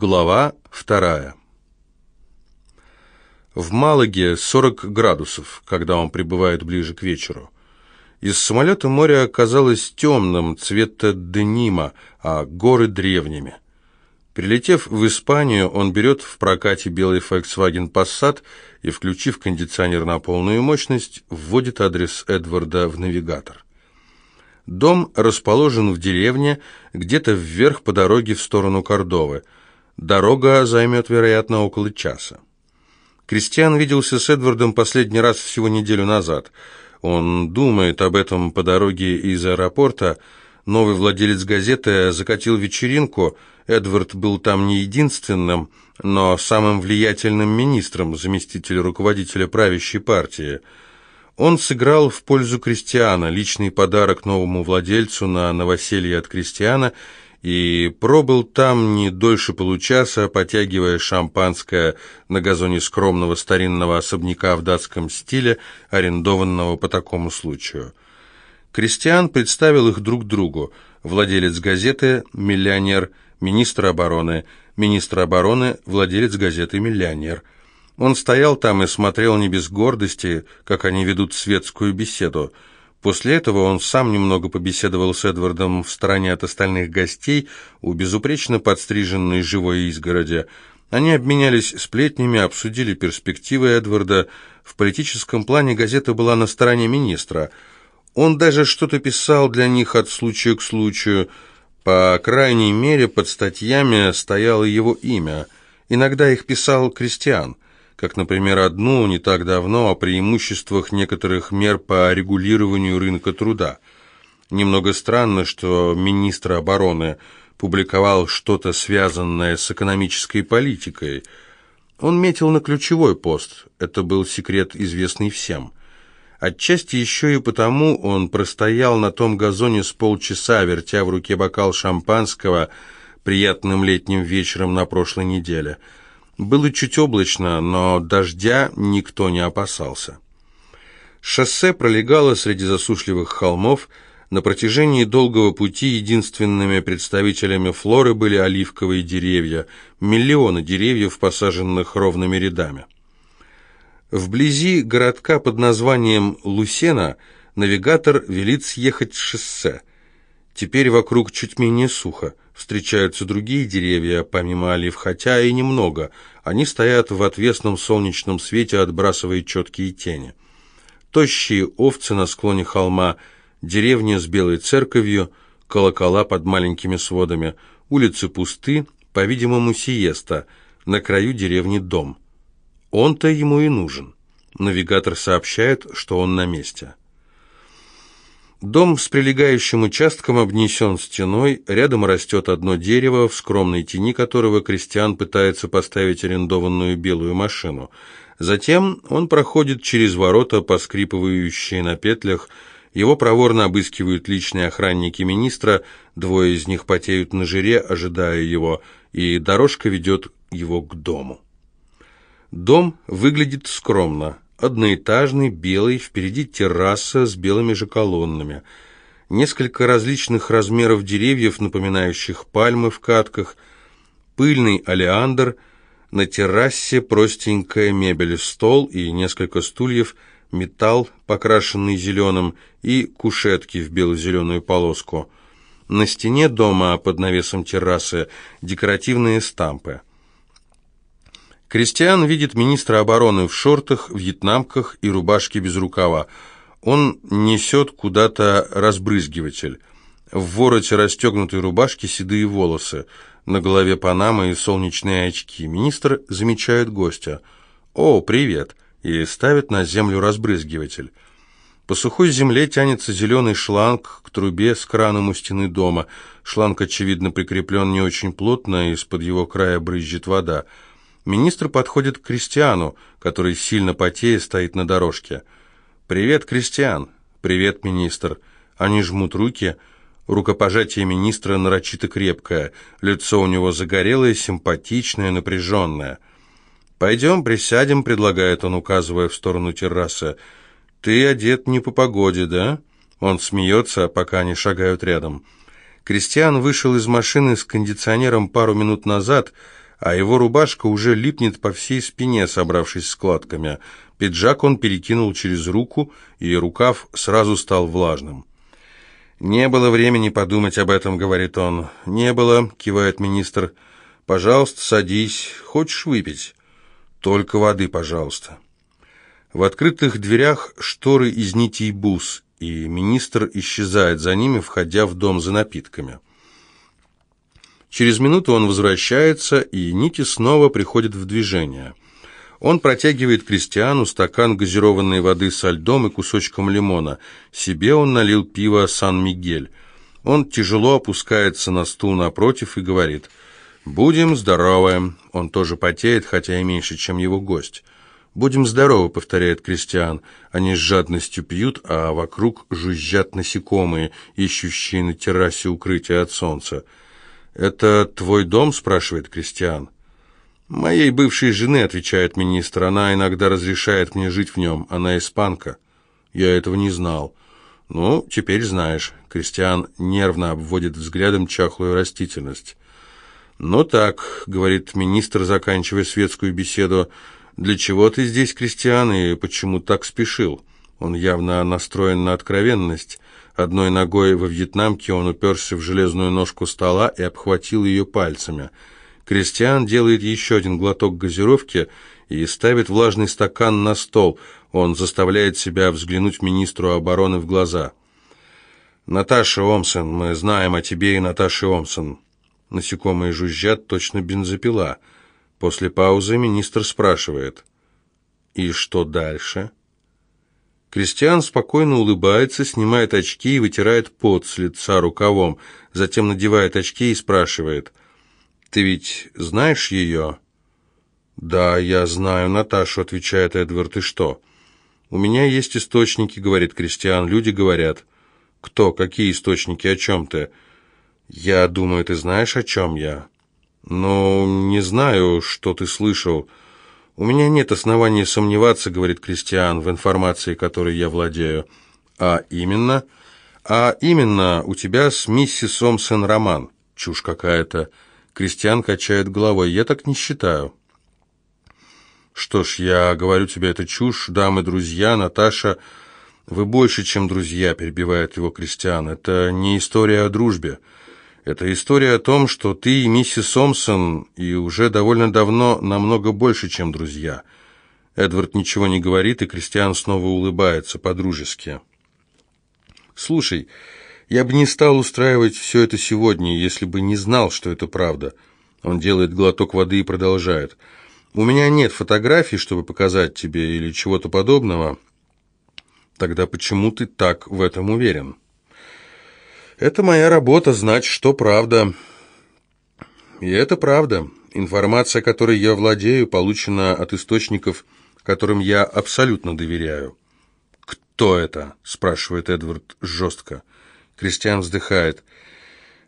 Глава вторая. В Малаге 40 градусов, когда он прибывает ближе к вечеру. Из самолета море оказалось темным, цвета денима, а горы древними. Прилетев в Испанию, он берет в прокате белый Volkswagen Passat и, включив кондиционер на полную мощность, вводит адрес Эдварда в навигатор. Дом расположен в деревне, где-то вверх по дороге в сторону Кордовы – Дорога займет, вероятно, около часа. Кристиан виделся с Эдвардом последний раз всего неделю назад. Он думает об этом по дороге из аэропорта. Новый владелец газеты закатил вечеринку. Эдвард был там не единственным, но самым влиятельным министром, заместителя руководителя правящей партии. Он сыграл в пользу Кристиана, личный подарок новому владельцу на новоселье от Кристиана – и пробыл там не дольше получаса, потягивая шампанское на газоне скромного старинного особняка в датском стиле, арендованного по такому случаю. Кристиан представил их друг другу. Владелец газеты – миллионер, министр обороны, министр обороны – владелец газеты «Миллионер». Он стоял там и смотрел не без гордости, как они ведут светскую беседу – После этого он сам немного побеседовал с Эдвардом в стороне от остальных гостей у безупречно подстриженной живой изгороди. Они обменялись сплетнями, обсудили перспективы Эдварда. В политическом плане газета была на стороне министра. Он даже что-то писал для них от случая к случаю. По крайней мере, под статьями стояло его имя. Иногда их писал Кристиан – как, например, одну не так давно о преимуществах некоторых мер по регулированию рынка труда. Немного странно, что министр обороны публиковал что-то связанное с экономической политикой. Он метил на ключевой пост, это был секрет, известный всем. Отчасти еще и потому он простоял на том газоне с полчаса, вертя в руке бокал шампанского приятным летним вечером на прошлой неделе – было чуть облачно, но дождя никто не опасался. Шоссе пролегало среди засушливых холмов. На протяжении долгого пути единственными представителями флоры были оливковые деревья, миллионы деревьев, посаженных ровными рядами. Вблизи городка под названием Лусена навигатор велит съехать с шоссе. Теперь вокруг чуть менее сухо. Встречаются другие деревья, помимо олив, хотя и немного. Они стоят в отвесном солнечном свете, отбрасывая четкие тени. Тощие овцы на склоне холма, деревня с белой церковью, колокола под маленькими сводами, улицы пусты, по-видимому, сиеста, на краю деревни дом. Он-то ему и нужен. Навигатор сообщает, что он на месте. Дом с прилегающим участком обнесен стеной, рядом растет одно дерево, в скромной тени которого крестьян пытается поставить арендованную белую машину. Затем он проходит через ворота, поскрипывающие на петлях, его проворно обыскивают личные охранники министра, двое из них потеют на жире, ожидая его, и дорожка ведет его к дому. Дом выглядит скромно одноэтажный, белый, впереди терраса с белыми же колоннами. Несколько различных размеров деревьев, напоминающих пальмы в катках, пыльный олеандр, на террасе простенькая мебель, стол и несколько стульев, металл, покрашенный зеленым, и кушетки в бело-зеленую полоску. На стене дома под навесом террасы декоративные стампы. Кристиан видит министра обороны в шортах, вьетнамках и рубашке без рукава. Он несет куда-то разбрызгиватель. В вороте расстегнутой рубашки седые волосы, на голове панама и солнечные очки. Министр замечает гостя. «О, привет!» и ставит на землю разбрызгиватель. По сухой земле тянется зеленый шланг к трубе с краном у стены дома. Шланг, очевидно, прикреплен не очень плотно, и из-под его края брызжет вода. Министр подходит к Кристиану, который сильно потея стоит на дорожке. «Привет, Кристиан!» «Привет, министр!» Они жмут руки. Рукопожатие министра нарочито крепкое. Лицо у него загорелое, симпатичное, напряженное. «Пойдем, присядем», — предлагает он, указывая в сторону террасы. «Ты одет не по погоде, да?» Он смеется, пока они шагают рядом. Кристиан вышел из машины с кондиционером пару минут назад — а его рубашка уже липнет по всей спине, собравшись складками. Пиджак он перекинул через руку, и рукав сразу стал влажным. «Не было времени подумать об этом», — говорит он. «Не было», — кивает министр. «Пожалуйста, садись. Хочешь выпить?» «Только воды, пожалуйста». В открытых дверях шторы из нитей бус, и министр исчезает за ними, входя в дом за напитками. Через минуту он возвращается, и нити снова приходят в движение. Он протягивает крестьяну стакан газированной воды со льдом и кусочком лимона. Себе он налил пиво «Сан-Мигель». Он тяжело опускается на стул напротив и говорит «Будем здоровы». Он тоже потеет, хотя и меньше, чем его гость. «Будем здоровы», — повторяет Кристиан. Они с жадностью пьют, а вокруг жужжат насекомые, ищущие на террасе укрытия от солнца. «Это твой дом?» — спрашивает Кристиан. «Моей бывшей жены», — отвечает министр. «Она иногда разрешает мне жить в нем. Она испанка». «Я этого не знал». «Ну, теперь знаешь». Кристиан нервно обводит взглядом чахлую растительность. «Ну так», — говорит министр, заканчивая светскую беседу, — «для чего ты здесь, Кристиан, и почему так спешил?» Он явно настроен на откровенность. Одной ногой во вьетнамке он уперся в железную ножку стола и обхватил ее пальцами. Кристиан делает еще один глоток газировки и ставит влажный стакан на стол. Он заставляет себя взглянуть министру обороны в глаза. «Наташа Омсон, мы знаем о тебе и Наташе Омсон». Насекомые жужжат, точно бензопила. После паузы министр спрашивает. «И что дальше?» Кристиан спокойно улыбается, снимает очки и вытирает пот с лица рукавом, затем надевает очки и спрашивает, «Ты ведь знаешь ее?» «Да, я знаю Наташу», — отвечает Эдвард, «и что?» «У меня есть источники», — говорит Кристиан, — «люди говорят». «Кто? Какие источники? О чем ты?» «Я думаю, ты знаешь, о чем я?» «Ну, не знаю, что ты слышал». «У меня нет оснований сомневаться, — говорит Кристиан, — в информации, которой я владею». «А именно?» «А именно, у тебя с миссис Омсен роман». «Чушь какая-то». Кристиан качает головой. «Я так не считаю». «Что ж, я говорю тебе, это чушь, дамы-друзья, Наташа...» «Вы больше, чем друзья», — перебивает его Кристиан. «Это не история о дружбе». Это история о том, что ты и миссис Сомсон и уже довольно давно намного больше, чем друзья. Эдвард ничего не говорит, и Кристиан снова улыбается по-дружески. Слушай, я бы не стал устраивать все это сегодня, если бы не знал, что это правда. Он делает глоток воды и продолжает. У меня нет фотографий, чтобы показать тебе или чего-то подобного. Тогда почему ты так в этом уверен? Это моя работа, знать, что правда. И это правда. Информация, которой я владею, получена от источников, которым я абсолютно доверяю. «Кто это?» – спрашивает Эдвард жестко. Кристиан вздыхает.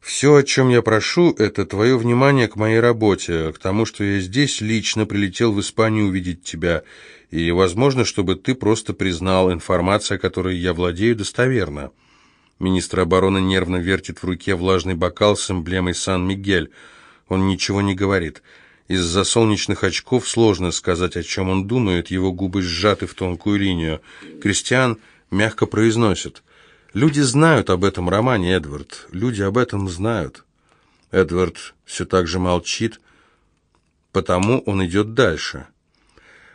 «Все, о чем я прошу, это твое внимание к моей работе, к тому, что я здесь лично прилетел в Испанию увидеть тебя, и, возможно, чтобы ты просто признал, информация, которой я владею, достоверна». Министр обороны нервно вертит в руке влажный бокал с эмблемой Сан-Мигель. Он ничего не говорит. Из-за солнечных очков сложно сказать, о чем он думает, его губы сжаты в тонкую линию. Кристиан мягко произносит. «Люди знают об этом романе, Эдвард. Люди об этом знают». Эдвард все так же молчит, потому он идет дальше.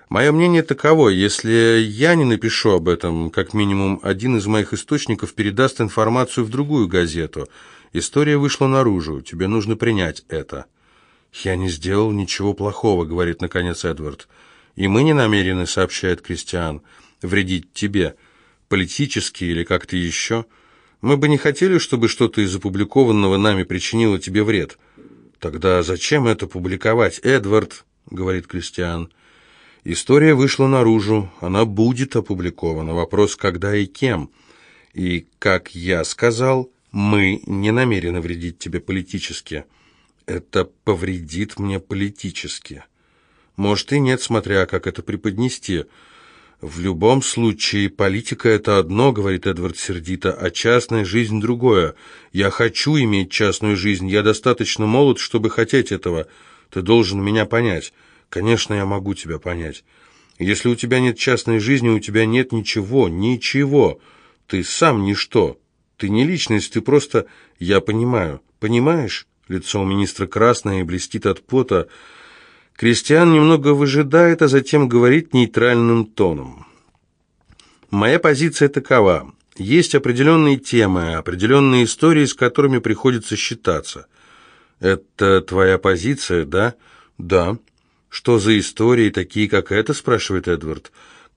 Мое мнение таково, если я не напишу об этом, как минимум один из моих источников передаст информацию в другую газету. История вышла наружу, тебе нужно принять это. «Я не сделал ничего плохого», — говорит наконец Эдвард. «И мы не намерены, — сообщает Кристиан, — вредить тебе, политически или как-то еще. Мы бы не хотели, чтобы что-то из опубликованного нами причинило тебе вред». «Тогда зачем это публиковать, Эдвард?» — говорит Кристиан. История вышла наружу, она будет опубликована. Вопрос, когда и кем. И, как я сказал, мы не намерены вредить тебе политически. Это повредит мне политически. Может и нет, смотря как это преподнести. В любом случае, политика — это одно, говорит Эдвард сердито, а частная жизнь — другое. Я хочу иметь частную жизнь, я достаточно молод, чтобы хотеть этого. Ты должен меня понять. Конечно, я могу тебя понять. Если у тебя нет частной жизни, у тебя нет ничего, ничего. Ты сам ничто. Ты не личность, ты просто... Я понимаю. Понимаешь? Лицо у министра красное и блестит от пота. Кристиан немного выжидает, а затем говорит нейтральным тоном. Моя позиция такова. Есть определенные темы, определенные истории, с которыми приходится считаться. Это твоя позиция, да? Да. Что за истории такие, как это, спрашивает Эдвард.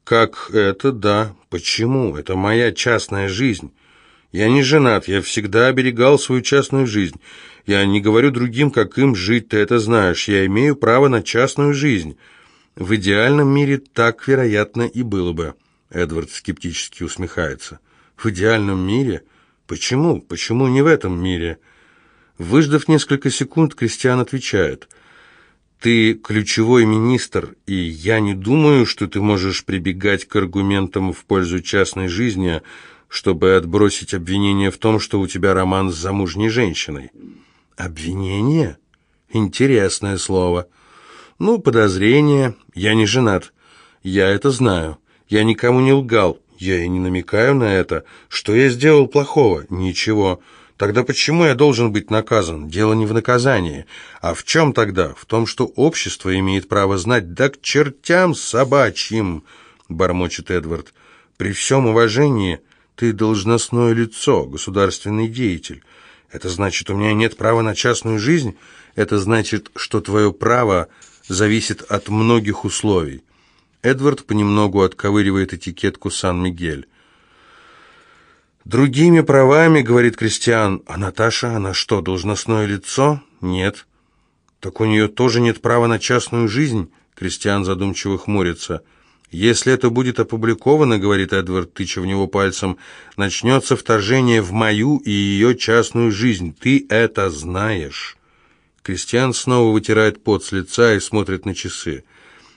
Как это, да. Почему? Это моя частная жизнь. Я не женат, я всегда оберегал свою частную жизнь. Я не говорю другим, как им жить, ты это знаешь. Я имею право на частную жизнь. В идеальном мире так, вероятно, и было бы. Эдвард скептически усмехается. В идеальном мире? Почему? Почему не в этом мире? Выждав несколько секунд, Кристиан отвечает. Ты ключевой министр, и я не думаю, что ты можешь прибегать к аргументам в пользу частной жизни, чтобы отбросить обвинение в том, что у тебя роман с замужней женщиной. Обвинение? Интересное слово. Ну, подозрение. Я не женат. Я это знаю. Я никому не лгал. Я и не намекаю на это. Что я сделал плохого? Ничего. Тогда почему я должен быть наказан? Дело не в наказании. А в чем тогда? В том, что общество имеет право знать. Да к чертям собачьим, бормочет Эдвард. При всем уважении ты должностное лицо, государственный деятель. Это значит, у меня нет права на частную жизнь? Это значит, что твое право зависит от многих условий. Эдвард понемногу отковыривает этикетку «Сан-Мигель». «Другими правами, — говорит Кристиан, — а Наташа, она что, должностное лицо? Нет. Так у нее тоже нет права на частную жизнь?» Кристиан задумчиво хмурится. «Если это будет опубликовано, — говорит Эдвард, тыча в него пальцем, — начнется вторжение в мою и ее частную жизнь. Ты это знаешь». Кристиан снова вытирает пот с лица и смотрит на часы.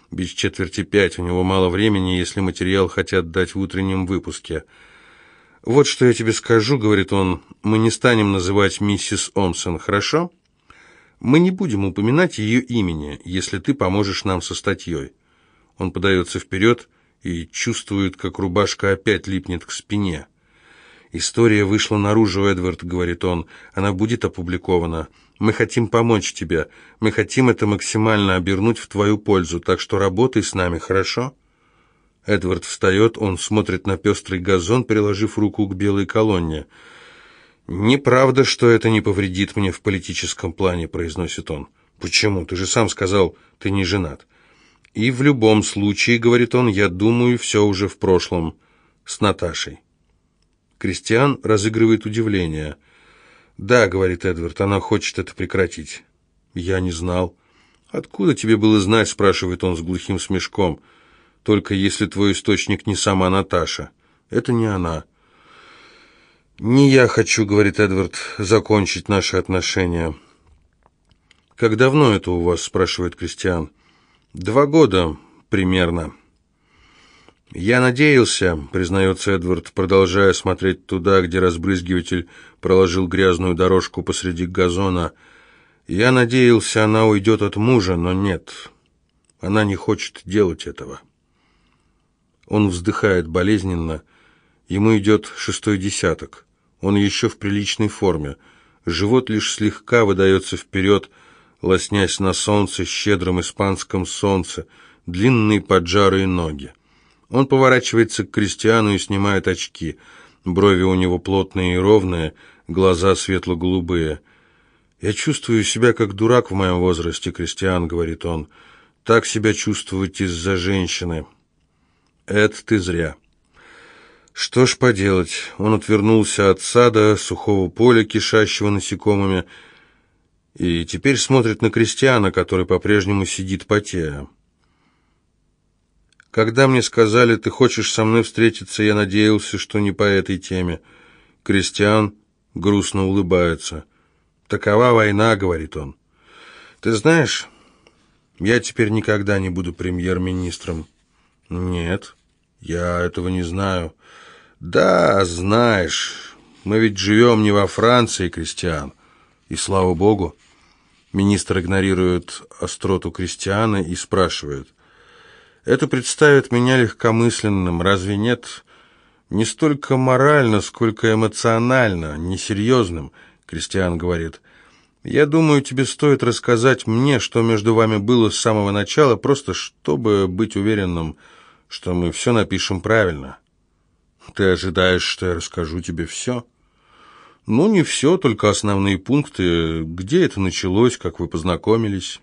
Без четверти пять, у него мало времени, если материал хотят дать в утреннем выпуске. «Вот что я тебе скажу», — говорит он, — «мы не станем называть миссис Омсон, хорошо? Мы не будем упоминать ее имени, если ты поможешь нам со статьей». Он подается вперед и чувствует, как рубашка опять липнет к спине. «История вышла наружу, Эдвард», — говорит он, — «она будет опубликована». Мы хотим помочь тебе. Мы хотим это максимально обернуть в твою пользу, так что работай с нами, хорошо?» Эдвард встает, он смотрит на пестрый газон, приложив руку к белой колонне. «Неправда, что это не повредит мне в политическом плане», — произносит он. «Почему? Ты же сам сказал, ты не женат». «И в любом случае, — говорит он, — я думаю, все уже в прошлом. С Наташей». Кристиан разыгрывает удивление — «Да», — говорит Эдвард, — «она хочет это прекратить». «Я не знал». «Откуда тебе было знать?» — спрашивает он с глухим смешком. «Только если твой источник не сама Наташа». «Это не она». «Не я хочу», — говорит Эдвард, — «закончить наши отношения». «Как давно это у вас?» — спрашивает Кристиан. «Два года примерно». «Я надеялся», — признается Эдвард, продолжая смотреть туда, где разбрызгиватель проложил грязную дорожку посреди газона. «Я надеялся, она уйдет от мужа, но нет. Она не хочет делать этого». Он вздыхает болезненно. Ему идет шестой десяток. Он еще в приличной форме. Живот лишь слегка выдается вперед, лоснясь на солнце, щедром испанском солнце, длинные поджарые ноги. Он поворачивается к Кристиану и снимает очки. Брови у него плотные и ровные, глаза светло-голубые. «Я чувствую себя как дурак в моем возрасте, Кристиан», — говорит он. «Так себя чувствовать из-за женщины». «Это ты зря». Что ж поделать, он отвернулся от сада, сухого поля, кишащего насекомыми, и теперь смотрит на Кристиана, который по-прежнему сидит потея. Когда мне сказали, ты хочешь со мной встретиться, я надеялся, что не по этой теме. Кристиан грустно улыбается. «Такова война», — говорит он. «Ты знаешь, я теперь никогда не буду премьер-министром». «Нет, я этого не знаю». «Да, знаешь, мы ведь живем не во Франции, Кристиан, и слава богу». Министр игнорирует остроту Кристиана и спрашивает. «Это представит меня легкомысленным, разве нет?» «Не столько морально, сколько эмоционально, несерьезным», — Кристиан говорит. «Я думаю, тебе стоит рассказать мне, что между вами было с самого начала, просто чтобы быть уверенным, что мы все напишем правильно». «Ты ожидаешь, что я расскажу тебе все?» «Ну, не все, только основные пункты. Где это началось, как вы познакомились?»